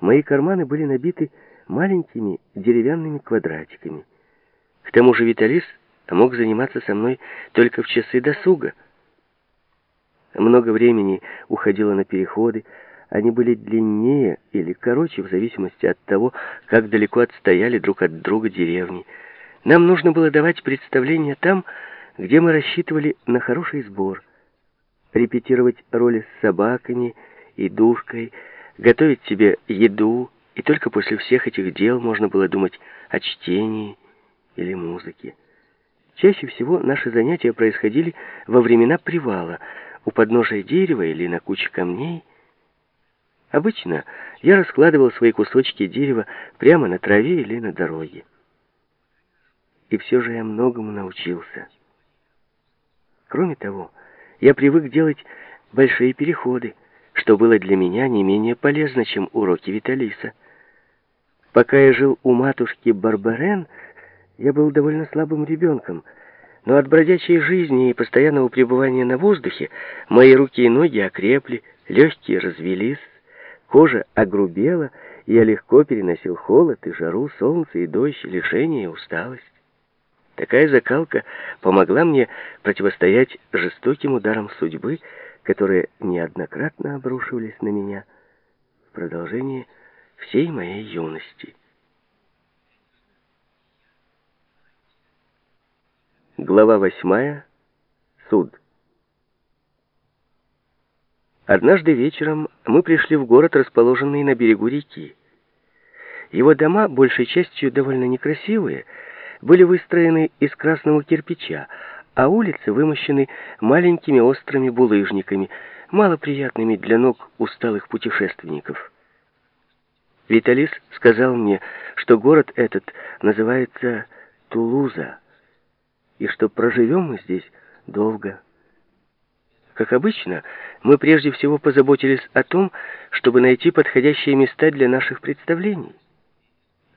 мои карманы были набиты маленькими деревянными квадратиками. К тому же Виталис мог заниматься со мной только в часы досуга. Много времени уходило на переходы, они были длиннее или короче, в зависимости от того, как далеко отстояли друг от друга деревни. Нам нужно было давать представление там, где мы рассчитывали на хороший сбор, репетировать роли с собаками и душкой, готовить себе еду, и только после всех этих дел можно было думать о чтении или музыке. Чаще всего наши занятия происходили во времена привала, у подножия дерева или на куче камней. Обычно я раскладывал свои кусочки дерева прямо на траве или на дороге. И все же я многому научился. Кроме того, я привык делать большие переходы, что было для меня не менее полезно, чем уроки Виталиса. Пока я жил у матушки Барбарен, я был довольно слабым ребенком, но от бродячей жизни и постоянного пребывания на воздухе мои руки и ноги окрепли, легкие развелись, кожа огрубела, и я легко переносил холод и жару, солнце и дождь, лишение и усталость. Такая закалка помогла мне противостоять жестоким ударам судьбы, которые неоднократно обрушивались на меня в продолжении всей моей юности. Глава восьмая. Суд. Однажды вечером мы пришли в город, расположенный на берегу реки. Его дома, большей частью довольно некрасивые, были выстроены из красного кирпича, а улицы вымощены маленькими острыми булыжниками, малоприятными для ног усталых путешественников. Виталис сказал мне, что город этот называется Тулуза, и что проживем мы здесь долго. Как обычно, мы прежде всего позаботились о том, чтобы найти подходящие места для наших представлений.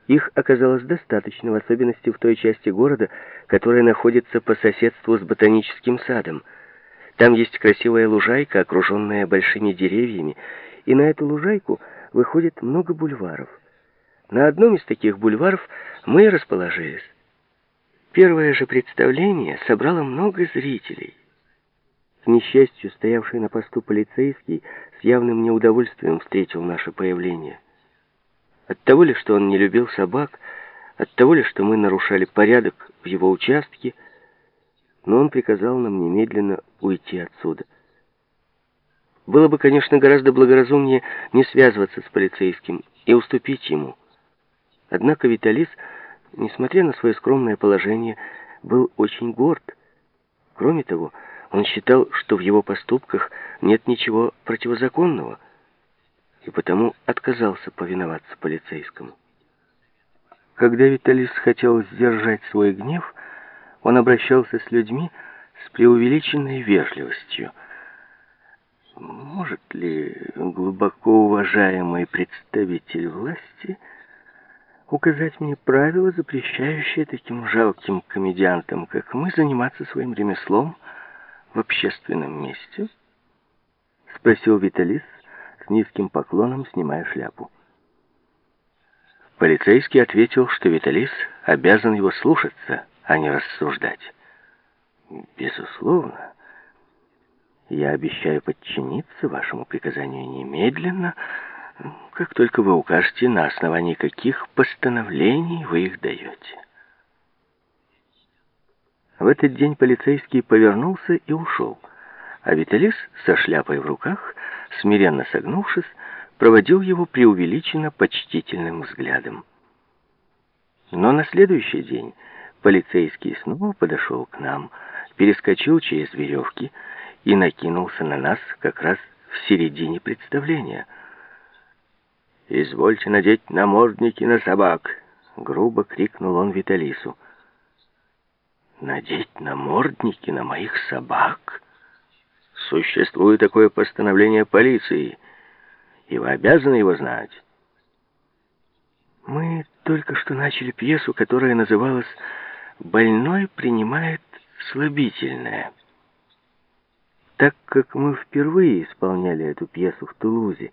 Их оказалось достаточно, в особенности в той части города, которая находится по соседству с ботаническим садом. Там есть красивая лужайка, окруженная большими деревьями, и на эту лужайку выходит много бульваров. На одном из таких бульваров мы и расположились. Первое же представление собрало много зрителей. К несчастью, стоявший на посту полицейский с явным неудовольствием встретил наше появление. От того ли, что он не любил собак, от того ли, что мы нарушали порядок в его участке, но он приказал нам немедленно уйти отсюда. Было бы, конечно, гораздо благоразумнее не связываться с полицейским и уступить ему. Однако Виталис несмотря на свое скромное положение, был очень горд. Кроме того, он считал, что в его поступках нет ничего противозаконного, и потому отказался повиноваться полицейскому. Когда Виталис хотел сдержать свой гнев, он обращался с людьми с преувеличенной вежливостью. Может ли глубоко уважаемый представитель власти указать мне правила, запрещающие таким жалким комедиантам, как мы, заниматься своим ремеслом в общественном месте?» — спросил Виталис с низким поклоном, снимая шляпу. Полицейский ответил, что Виталис обязан его слушаться, а не рассуждать. «Безусловно, я обещаю подчиниться вашему приказанию немедленно», как только вы укажете, на основании каких постановлений вы их даете. В этот день полицейский повернулся и ушел, а Виталис со шляпой в руках, смиренно согнувшись, проводил его преувеличенно почтительным взглядом. Но на следующий день полицейский снова подошел к нам, перескочил через веревки и накинулся на нас как раз в середине представления — «Извольте надеть намордники на собак!» — грубо крикнул он Виталису. «Надеть намордники на моих собак?» «Существует такое постановление полиции, и вы обязаны его знать». Мы только что начали пьесу, которая называлась «Больной принимает слабительное». Так как мы впервые исполняли эту пьесу в Тулузе,